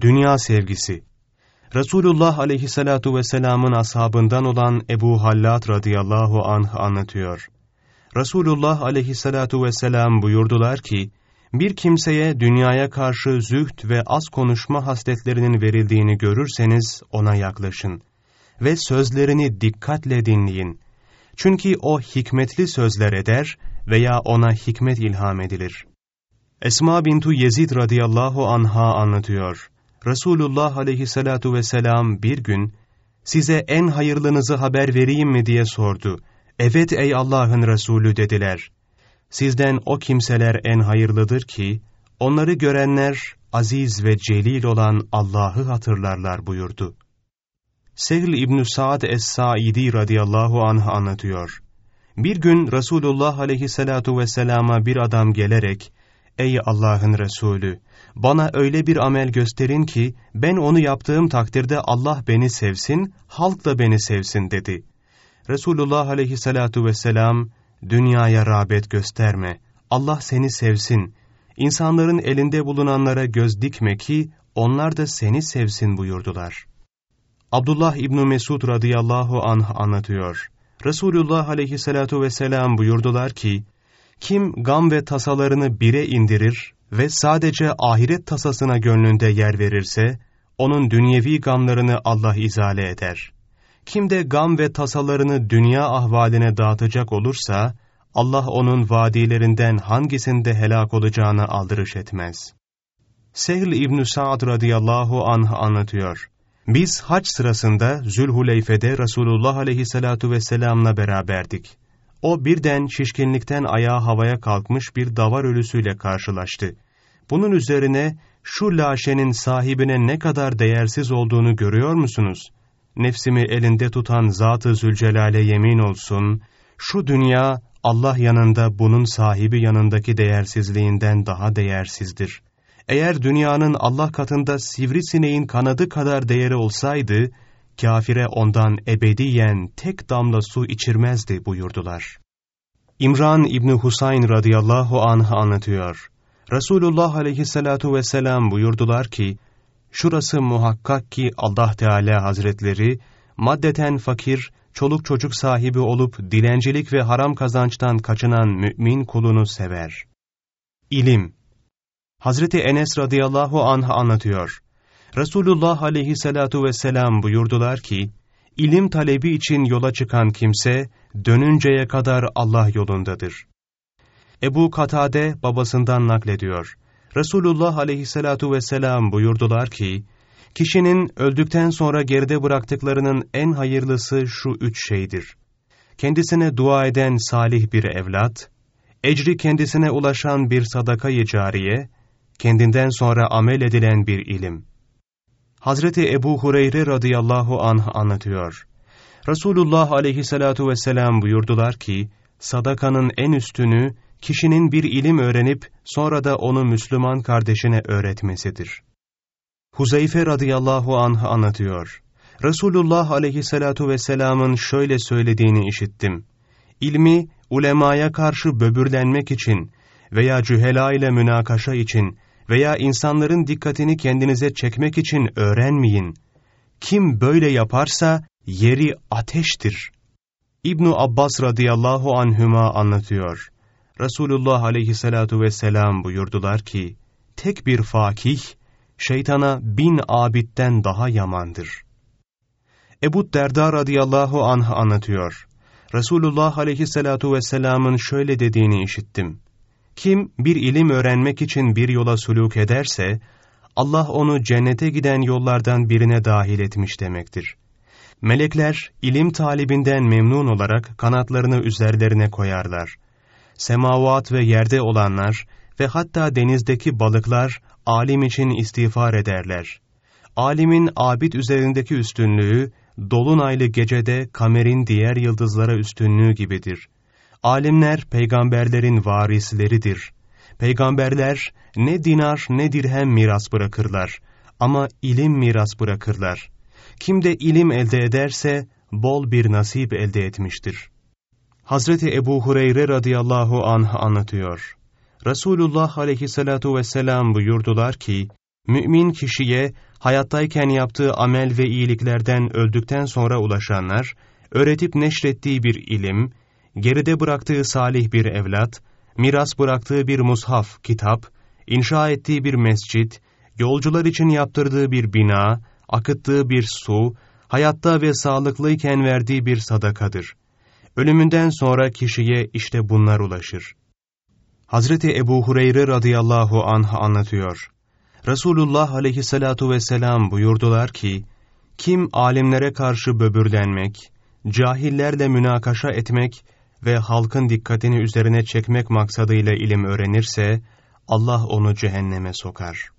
Dünya sevgisi Resulullah aleyhissalatu vesselamın ashabından olan Ebu Hallat radıyallahu anh anlatıyor. Resulullah aleyhissalatu vesselam buyurdular ki, bir kimseye dünyaya karşı zühd ve az konuşma hasletlerinin verildiğini görürseniz ona yaklaşın ve sözlerini dikkatle dinleyin. Çünkü o hikmetli sözler eder veya ona hikmet ilham edilir. Esma bintu Yezid radıyallahu anha anlatıyor. Resulullah aleyhissalatu vesselam bir gün, size en hayırlınızı haber vereyim mi diye sordu. Evet ey Allah'ın Resulü dediler. Sizden o kimseler en hayırlıdır ki, onları görenler aziz ve celil olan Allah'ı hatırlarlar buyurdu. Sehl İbn Sa'd es-Saidi radıyallahu anh anlatıyor. Bir gün Resulullah aleyhissalatu vesselama bir adam gelerek, Ey Allah'ın Resulü! Bana öyle bir amel gösterin ki, ben onu yaptığım takdirde Allah beni sevsin, halk da beni sevsin dedi. Resulullah aleyhissalatu vesselam, dünyaya rağbet gösterme, Allah seni sevsin, insanların elinde bulunanlara göz dikme ki, onlar da seni sevsin buyurdular. Abdullah İbni Mesud radıyallahu anh anlatıyor. Resulullah aleyhissalatu vesselam buyurdular ki, kim gam ve tasalarını bire indirir ve sadece ahiret tasasına gönlünde yer verirse, onun dünyevi gamlarını Allah izale eder. Kim de gam ve tasalarını dünya ahvaline dağıtacak olursa, Allah onun vadilerinden hangisinde helak olacağını aldırış etmez. Sehl İbn Sa'd radıyallahu anh anlatıyor. Biz haç sırasında Zülhuleyfe'de Resulullah aleyhissalatu vesselam'la beraberdik. O birden şişkinlikten ayağı havaya kalkmış bir davar ölüsüyle karşılaştı. Bunun üzerine şu laşenin sahibine ne kadar değersiz olduğunu görüyor musunuz? Nefsimi elinde tutan Zat-ı Zülcelal'e yemin olsun, şu dünya Allah yanında bunun sahibi yanındaki değersizliğinden daha değersizdir. Eğer dünyanın Allah katında sivrisineğin kanadı kadar değeri olsaydı, kafire ondan ebediyen tek damla su içirmezdi buyurdular. İmran İbni Husayn radıyallahu anh anlatıyor. Resulullah aleyhissalatu vesselam buyurdular ki, şurası muhakkak ki Allah Teala hazretleri, maddeten fakir, çoluk çocuk sahibi olup dilencilik ve haram kazançtan kaçınan mümin kulunu sever. İlim Hazreti Enes radıyallahu anh anlatıyor. Resulullah aleyhissalatu vesselam buyurdular ki, ilim talebi için yola çıkan kimse, dönünceye kadar Allah yolundadır. Ebu Katade babasından naklediyor. Resulullah aleyhissalatu vesselam buyurdular ki, kişinin öldükten sonra geride bıraktıklarının en hayırlısı şu üç şeydir. Kendisine dua eden salih bir evlat, ecri kendisine ulaşan bir sadaka-i cariye, kendinden sonra amel edilen bir ilim. Hazreti Ebu Hureyre radıyallahu anh anlatıyor. Resulullah aleyhissalatu vesselam buyurdular ki, sadakanın en üstünü, kişinin bir ilim öğrenip sonra da onu Müslüman kardeşine öğretmesidir. Huzeyfe radıyallahu anh anlatıyor. Resulullah aleyhissalatu vesselamın şöyle söylediğini işittim. İlmi, ulemaya karşı böbürlenmek için veya cühela ile münakaşa için veya insanların dikkatini kendinize çekmek için öğrenmeyin. Kim böyle yaparsa yeri ateştir. İbnu Abbas radıyallahu anhüma anlatıyor. Resulullah aleyhissalatu vesselam buyurdular ki, tek bir fakih, şeytana bin abitten daha yamandır. Ebu Derda radıyallahu anh anlatıyor. Resulullah aleyhissalatu vesselamın şöyle dediğini işittim. Kim bir ilim öğrenmek için bir yola suluk ederse, Allah onu cennete giden yollardan birine dahil etmiş demektir. Melekler, ilim talibinden memnun olarak kanatlarını üzerlerine koyarlar. Semavat ve yerde olanlar ve hatta denizdeki balıklar, alim için istiğfar ederler. Alimin abid üzerindeki üstünlüğü, dolunaylı gecede kamerin diğer yıldızlara üstünlüğü gibidir. Alimler peygamberlerin varisleridir. Peygamberler ne dinar ne dirhem miras bırakırlar ama ilim miras bırakırlar. Kim de ilim elde ederse bol bir nasip elde etmiştir. Hazreti Ebu Hureyre radıyallahu anh anlatıyor. Resulullah aleyhissalatu vesselam buyurdular ki, Mümin kişiye hayattayken yaptığı amel ve iyiliklerden öldükten sonra ulaşanlar, öğretip neşrettiği bir ilim, geride bıraktığı salih bir evlat, miras bıraktığı bir mushaf, kitap, inşa ettiği bir mescit, yolcular için yaptırdığı bir bina, akıttığı bir su, hayatta ve sağlıklıyken verdiği bir sadakadır. Ölümünden sonra kişiye işte bunlar ulaşır. Hazreti Ebu Hureyre radıyallahu anh anlatıyor. Resulullah aleyhissalatu vesselam buyurdular ki, kim alimlere karşı böbürlenmek, cahillerle münakaşa etmek ve halkın dikkatini üzerine çekmek maksadıyla ilim öğrenirse, Allah onu cehenneme sokar.''